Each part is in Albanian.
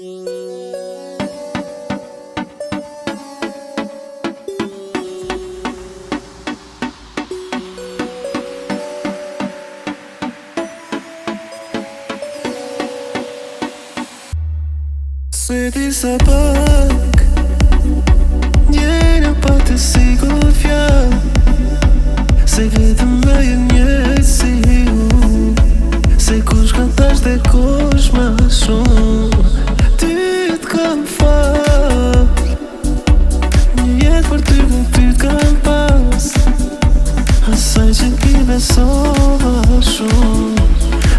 Se ti sa pak Njerë pa të si këllë fjallë Se vetëm me e njerë si ju Se kush ka tash dhe kush ma shumë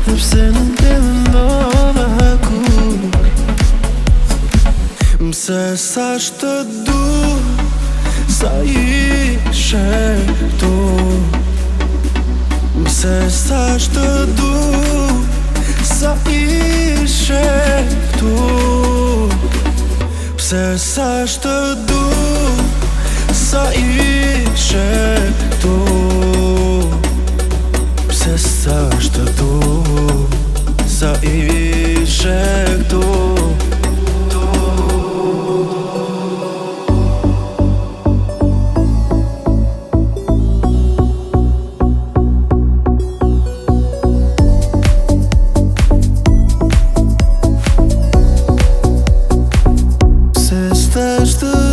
Dhe pse nuk din ndonë dhe akur Mse sa shtë du, sa ishe tu Mse sa shtë du, sa ishe tu Mse sa shtë du, sa ishe tu Këtë duhu Sa i vishë e këtu Këtu Se shtesh të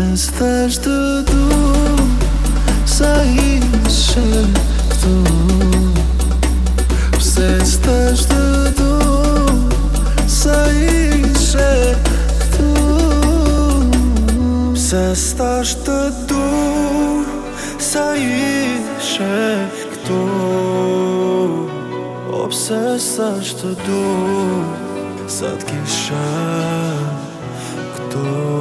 Se s'thesh të du Sa ishe këtu Se s'thesh të du Sa ishe këtu Se s'thesh të du Sa ishe këtu O pse s'thesh të du Sa t'kisha këtu